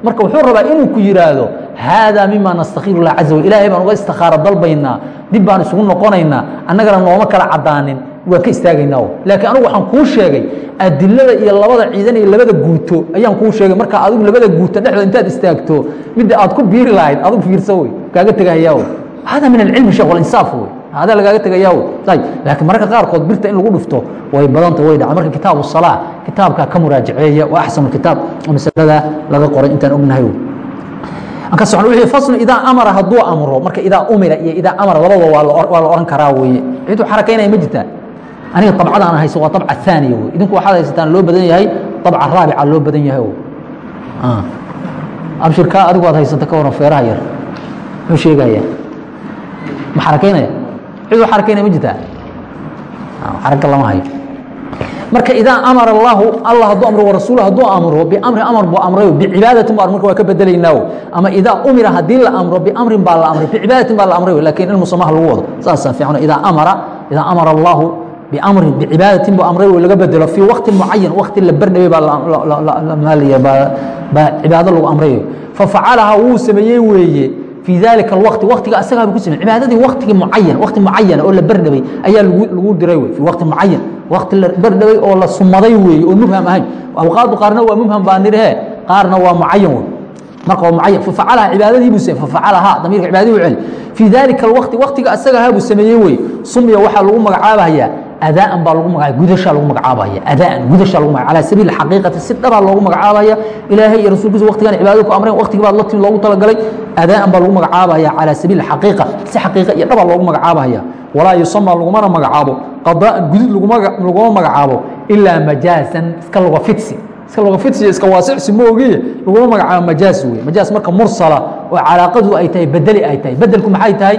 marka wuxuu rabaa inuu ku yidhaahdo haadaa mima nastakiiru lah caza wajal ilahay baan uga istikaaro dalbaynaa dib baan isugu noqonaynaa annagana nooma kala caddaanin. Waan ka istaagaynaa laakiin anigu waxaan kuu sheegay adilada iyo labada ciidan iyo labada guuto ayaan kuu sheegay. Marka adigu labada guuto dhexdood intaad istaagto midda aad ku biiri lahayd adigu fiirso wey kaaga tegahayaa wey hada min alcilmi sheekh walinsaaf wey hada lagaaga tegayaa wey laakiin mararka qaarkood birta in lagu dhufto way badanta way dhaca marka kitaabu salaa kitaabkaa ka muraajaceeya waa axsanu kitaab. Oo masalada laga qoray intaan ognahay wey ka socon wii faslu idaa amara hadduu amro marka idaa umira iyo idaa amara labadaba waa la ohan karaa weye ciduu xarakaynaya ma jirtaa? Aniga abcada aan hayso waa abca aaniya wey idinku waxaad haysataan loo badan yahay abca raabica loo badan yahay ah. abshirka adigu aad haysanta ka waran feeraha yar. Muxuu sheegaya ma xarakaynaya? Ciduu xarakaynaya ma jirtaa? Ah, Xaraka lama hayo marka idaa amara allahu alla hadduu amro warasuulu hadduu amro biamri amar buu amrayo bicibaadatin baa marka waa ka bedelaynaawo ama idaa umira haddii la amro biamrin baa la amray bicibaadatin baa la amrayo lakin ilmu samaha lagu wado saasaa fiican idaa amara idaa amara allahu biamrin bicibaadatin buu amray laga bedelo fii wakti mucayan wakti la berdhabay baa cibaado lagu amrayo fafacalaha wuu sameeyey weeye في ذلika الوkti wktiga asagaaba ku samey cibaadadii waktigii mucayan wakti mucayana oo la berdhabay ayaa lagu diray w fi wakti mucayan wakti la berdhabay oo la sumaday weeye oo mubham ahayn. Awqaadu qaarna waa mubham baa nidhe qaarna waa mucayan wey marka waa mucayan fafacalaha cibaadadii buu samey fafacalaha damiirka cibaadadii u celi fii dalika الwkti waktiga asagaha buu sameeyey weye sumiya waxaa lagu magacaabayaa adaan baa lagu maga gudashaa lagu magacaabaya adaan gudashaa lagu maga ala sabiil xaqiiqati si dhabaa loogu magacaabaya. Ilaahay iyo rasuulkiisa waktigan cibaadada ku amreen waktigii baad la timi loogu talagalay. Adaan baa lagu magacaabaya calaa sabiil xaqiiqa si xaqiiqa iyo dhaba loogu magacaabaya. Walaa yusama lagumana magacaabo qadaan gudid laguma magacaabo ilaa majaasan iska luga fidsi. Iska luga fidsi iska waasicsi moogiye laguma magacaabo majaas wey majaas marka mursala oo calaaqadu ay tahay bedeli ay tahay. Bedelku maxay tahay?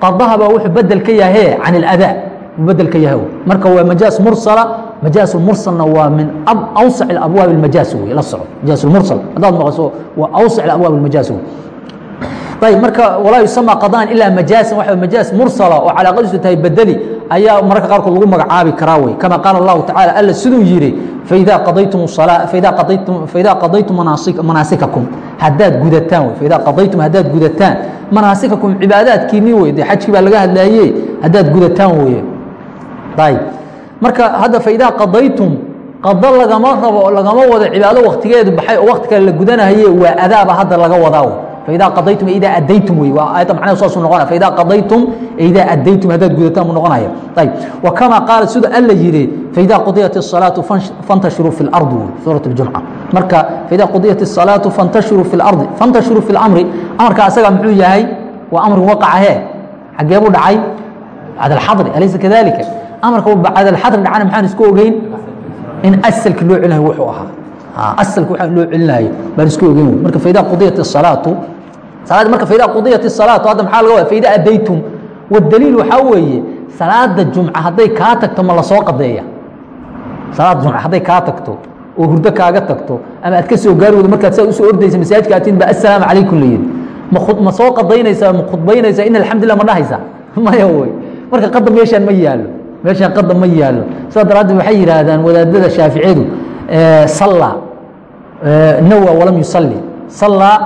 Qadaha baa wuxuu bedel ka yahe can iladaa bedel ka yahay marka waa majaas mursala majaas mursalna waa min awsac abwaab اmajaas wey la soco. Majaas mursal haddaad maqaso waa awsac abwaab اmajaas wey ayb marka walaa yusama qadaan ilaa majaasan wa majaas mursala oo calaaqadiisu tahay bedeli ayaa mararka qaarkood lagu magacaabi karaa wey kama qaala allahu tacala alla siduu yidhi faidaa qadaytum manaasikakum. Haddaad gudataan wey faidaa qadaytum haddaad gudataan. Manaasikakum cibaadaadkiinii wey dee xajkii baa laga hadlaaye haddaad gudataan weye marka hadda faidaa qadaytum qado lagama rabo lagama wado cibaado waktigeedu baxay oo wakti kale la gudanahaye waa adaaba hadda laga wadaa wey faidaa qadaytum idaa adaytum wey waa aayadda macnaha saasu noqonaya faidaa qadaytum idaa adaytum haddaad gudataan buu noqonaya ayb wa kama qaala sida alla yidhi faidaa qudiyat الصalaatu fantashiruu fi اlardi wey suurat اljumca marka faidaa qudiyat الصalaatu fantashiruu fi اlardi fantashiruu fi اlamri amarka asaga muxuu yahay waa amrin waqacahe xagee buu dhacay bacd alxadri alaysa kadalika amarka bacd alxadri dhacana maxaan isku ogeyn in asalka loo celinayo wuxuu ahaa asalka waxaa loo celinayo baan isku ogeyn wey marka faidaa qudiyat الصalaatu salaad marka faidaa qudiyat الصalaatu hadda maxaa laga wada faidaa adaytum wadaliil waxaa weeye salaada jumca hadday kaa tagto ma lasoo qadeeya salaada jumca hadday kaa tagto oo hurdo kaaga tagto ama aad ka soo gaari weydo markaad saa usoo ordaysa masaajidka atiin ba assalaamu calaykum la yidhi ma ma soo qadaynaysaa ma khudbaynaysaa in alxamdulillah ma dhahaysaa <laughs> maya wey marka qadam meeshaan ma yaalo meeshaan qadam ma yaalo sidaa daraaddeed waxay yidhaahdaan wadaadada shaaficiyadu sallaa nawa walam yusalli sallaa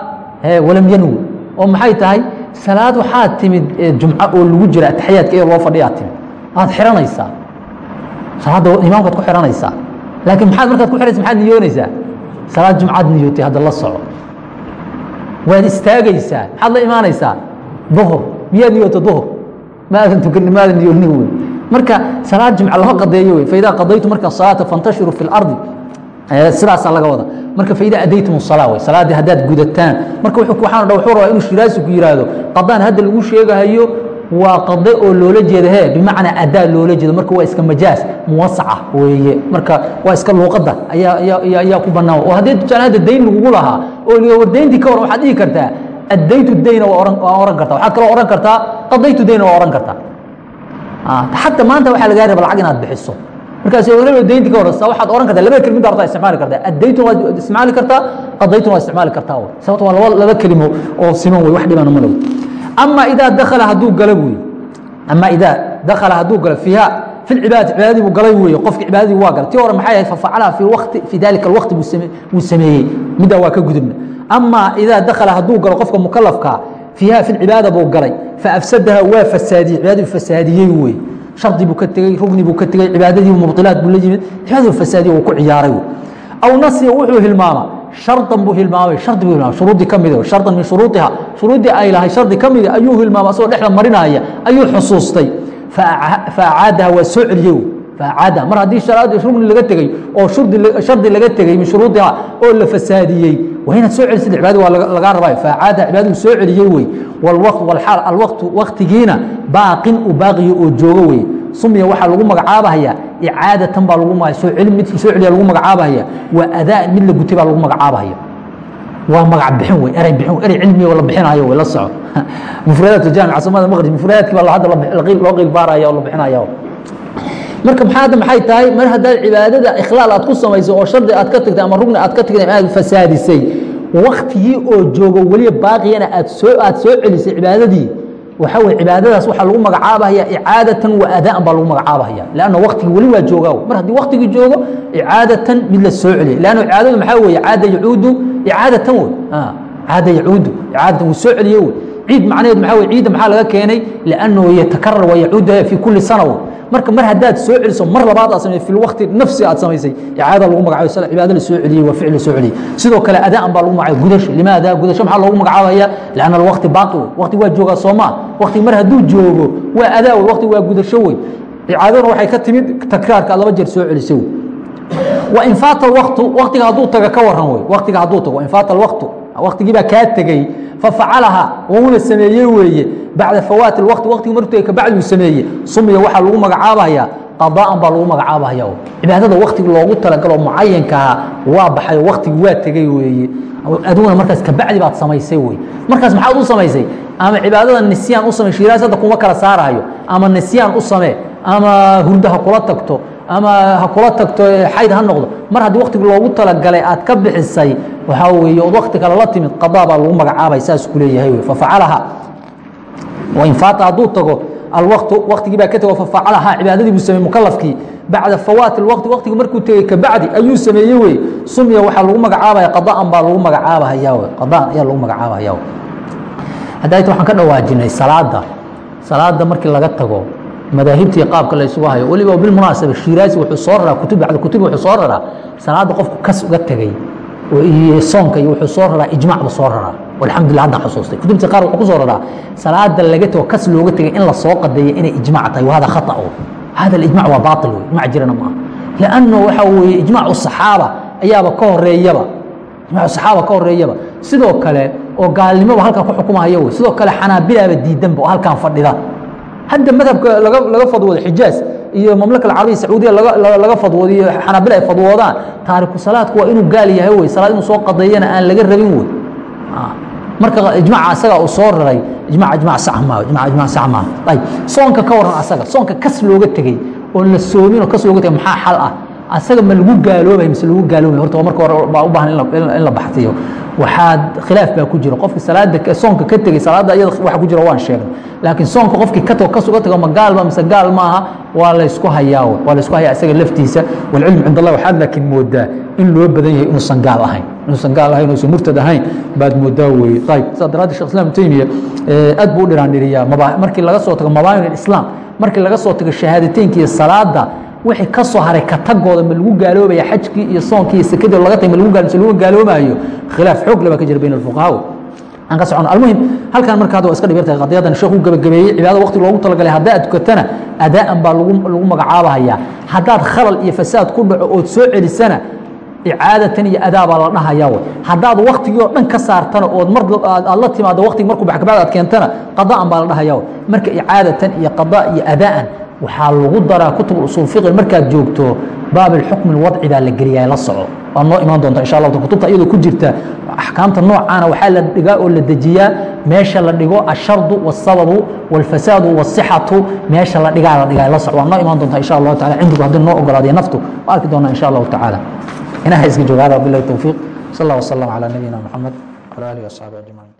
walam yanwi oo maxay tahay? Salaad waxaa timid jumco oo lagu jira ataxiyaadka iyo loo fadhiyaa timid. Waad xiranaysaa. Salaadda imaamkaad ku xiranaysaa. Laakiin maxaad markaad ku xiraysa maxaad niyoonaysaa salaad jumcaad niyootay hadda la soco. Waad istaagaysaa maxaad la imaanaysaa? Duhur. Miyaad niyooto duhur? Maadan tukan maadan niyoonin wey marka salaad jimc loo qadeeyo wey. Faida qadaytum marka salaata fantashiruu fi اlardi sidaasaa laga wada. Marka faida adaytum sala wey. Salaaddii haddaad gudataan. Marka waxaan dha wuxuu rabaa inuu shiraasu ku yidhaahdo qadaan hadda lagu sheegahayo waa qade oo loola jeeda he bimacnaa adaa loola jeedo. Marka waa iska majaas muwasaca weeye. Marka waa iska luuqadda. Ayaa ku bannaan. Oo haddii tusaale hadda dayn lagugu lahaa oo liga wardayntii ka hor waxaad dhihi kartaa addaytu dayna waa oran kartaa. Waxaad kaloo oran kartaa qadaytu dayna waa oran kartaa xataa maanta waxaa lagaa raba lacag inaad bixiso markaas daynti ka horeysa waxaad oran kartaa laba kelmid horta isticmaali kartaa addaytun waad isticmaali kartaa qadaytun waad isticmaali kartaa wey waa laba kelimo oo siman wey wax dhibana ma lago ama idaa dakala hadduu galo wey ama idaa dakala hadduu galo fiiha fi lcibaadati cibaadadii buu galo qofka mukalafkaa fiiha fi lcibaada buu galay faafsadaha waa fasaadiyey cibaadadii fasaadiyey wey shardi buu ka tegey rugni buu ka tegey cibaadadii mubilaad buu la yimid cibaadadu fasaadiye uu ku ciyaaray aw nasiya wuxuu hilmaama shardan buu hilmaamay shardi buu hilmaamay shuruuddii ka mida shardan min shuruudiha shuruuddii ay lahay shardi ka mida ayuu hilmaamay asagoo dhexda marinaya ayuu xusuustay faacaadaha waa soo celiyey faacaadaha mar haddii rugni laga tegey oo shardi laga tegey min shuruudiha oo la fasaadiyey waa inaad soo celisid cibaadadi waa lagaa rabaayo faacaadaha cibaadadu soo celiyey wey walwaqt walxaal alwaqtu waqtigiina baaqin u baaqiyo oo joogo wey sumiya waxaa lagu magacaabahaya icaadatan baa lagu soo celi mid soo celiya lagu magacaabahaya waa adaan mid la gutay baa lagu magacaabahaya waa magac bixin wey eray bixin eray cilmiga la bixinayo wey la soco mufradaat jaamica samada maqrib mufradaadkii baa hadda loo qiil baaraya oo la bixinaya marka hadda maxay tahay? Mar haddaad cibaadada ikhlaal aad ku samaysay oo shardi aad ka tagtay ama rugni aad ka tagtay aad fasaadisay waktigii oo joogo weliba baaqiyana aad soo aad soo celisay cibaadadii waxaa weye cibaadadaas waxaa lagu magacaabahaya icaadatan wa adaan baa lagu magacaabahaya. Lanna waktigii weli waa joogaa mar haddii waktigii joogo icaadatan mid la soo celiya lanna icaadadu maxaa weeye? Caada yacuudu icaadatan wey caada yacuudu icaadatan wuu soo celiye wey ciid macnaheed maxaa weye ciidda maxaa laga keenay? Liannahu yatakarar wa yacuudu fi kuli sana wey marka mar haddaad soo celiso mar labaad aad samay fi waqti nafsi aad samaysay icaada lagu magacaabay sala cibaada la soo celiyey waa ficil la soo celiyey sidoo kale adaan baa lagu magacaabay gudasho limaada gudasho maxaa loogu magacaabaya? Lianna alwaqti baaqi wey waqti waa joogaa soomaa. Waqti mar hadduu joogo waa adaa wey waqti waa gudasho wey icaadaduna waxay ka timid takraarka aad laba jeer soo celisay wey wa in faata alwaqtu waqtiga hadduu taga ka waran wey waqtiga hadduu tago in faata alwaqtu waqtigii baa kaa tegey fafacalaha wuuna sameeyey weeye bacda fawaati اwaqti waqtigi markuu kabacdi uu sameeye sumiya waxaa lagu magacaabaya qadaan baa lagu magacaabaya cibaadada waktiga loogu talagalo mucayankaha waa baxay waktigi waa tegey weeye. Adiguna markaas kabacdi baad samaysay wey markaas maxaad u samaysay? Ama cibaadada nisyaan u samey shiraas hadda kuma kala saarayo ama nisyaan u samee ama hurdaha kula tagto ama ha kula tagto xayd ha noqdo. Mar haddii waktiga loogu talagalay aad ka bixisay waxaa weeye ood wakti kale la timid qadaa baa lagu magacaabay saas ku leeyahay wey fafacalaha wain faata hadduu tago alwaqtu waktigii baa ka tego fafacalaha cibaadadii buu sameeyey mukalafkii bacda fawaati اlwaqti waktigu markuu tegey kabacdi ayuu sameeyey wey sumiya waxaa lagu magacaabaya qadaan baa lagu magacaabahaya w qadaan ayaa lagu magacaabahaya w haddaayta waxaan ka dhawaajinay salaada salaada markii laga tago madaahibtii qaabka la hayo. Weliba bilmunaasaba shiraasi wuxuu soo raraa kutub bacda kutubi wuxuu soo raraa. Salaada qofku kas uga tegey iyo soonka iyo wuxuu soo raraa ijmacba soo raraa. Alxamdulillah haddaan xusuustay kutubtii qaar wuxuu ku soo raraa salaada laga tago kas looga tegay in la soo inay ijmac tahay. Wahada khata hada alijmac waa baail wey ijmac jirana maaha lanno waxaa weeye ijmaacu saxaaba ayaaba ka horeeyaba ijmacu saxaaba ka horeeyaba sidoo kale oo gaalnimoba halkan ku xukumahaya wey sidoo kale xanaabilaaba diidanba oo halkan fadhida hadda madhabka laga fadwoodo xijaaz iyo mamlaka alcarabiya sacuudiya laga fadwoodo iyo xanaabila ay fadwoodaan taariku salaadku waa inuu gaal yahay wey salaad inuu soo qadeeyana aan laga rabin wey. Marka ijmaca asaga uu soo raray ijmac ijmac sax maa ijmac ijmac sax maa ayib soonka ka waran asaga soonka kas looga tegey oon la soomin oo kas looga tegey maxaa xal ah asaga ma lagu gaaloobay mise lagu gaaloobay? Horta marka hore baa u baahan in la baxtiyo waxaad khilaaf baa ku jira. Qofki salaada soonka ka tegey salaada iyada waxa ku jira waan sheegnay. Laakiin soonka qofkii ka tago kas uga tago ma gaalba mise gaal maaha waa la ysku hayaa waa la ysku hayaa isaga laftiisa. Walcilmu cind allah waxaad laakiin moodaa in loo badan yahay inuusan gaal ahayn. Inuusan gaal ahayn inuusan murtad ahayn baad moodaa weeye. Ayib saa daraaddeed shekh islam taymiya aad buu u dhiraandhiriyaa markii laga soo tago mabaayin islaam markii laga soo tago shahaadateynka iyo salaada wixii ka soo haray ka tagooda ma lagu gaaloobaya xajkii iyo soonkii iyo sekadii laga tagay ma lagu gaal lagu gaaloomaayo khilaaf xoog laba ka jira bayn alfuqahaa aan ka socono. Almuhim halkan marka waa iska dhibirtahay qadiyadan sheekhu gabagabeeyey cibaadada waqti loogu talagalay haddaad tukatana adaa'an baa lagu magacaabahayaa haddaad khalal iyo fasaad ku dhaco ood soo celisana icaadatan iyo adaa baa la dhahayaa w haddaad waktigii oo dhan ka saartana ood mar aad la timaado waktigi markuu bax kabacd aad keentana qada'an baa la dhahayaa w marka icaadatan iyo qada iyo adaa'an waxaa lagu daraa kutub usul fiqi markaad joogto baab اxukm اwadci baa la geliyaa la soco waa noo imaan doonta insha allah kutubta iyadoo ku jirta axkaamta noocaana waxaa la dhigaa oo la dejiyaa meesha la dhigo ashardu wاsababu wاlfasaadu wاsixatu meesha la dhigaa la dhigaa la soco waa noo imaan doonta insha allahu taala cimrigu haddii noo ogolaadaya naftu waa arki doonaa insha allahu tacaala inaha iska joogaada bilahi towfiiq sal allah wasalam calى nabiyina mxamed wala alihi wasaxbi ajmaciin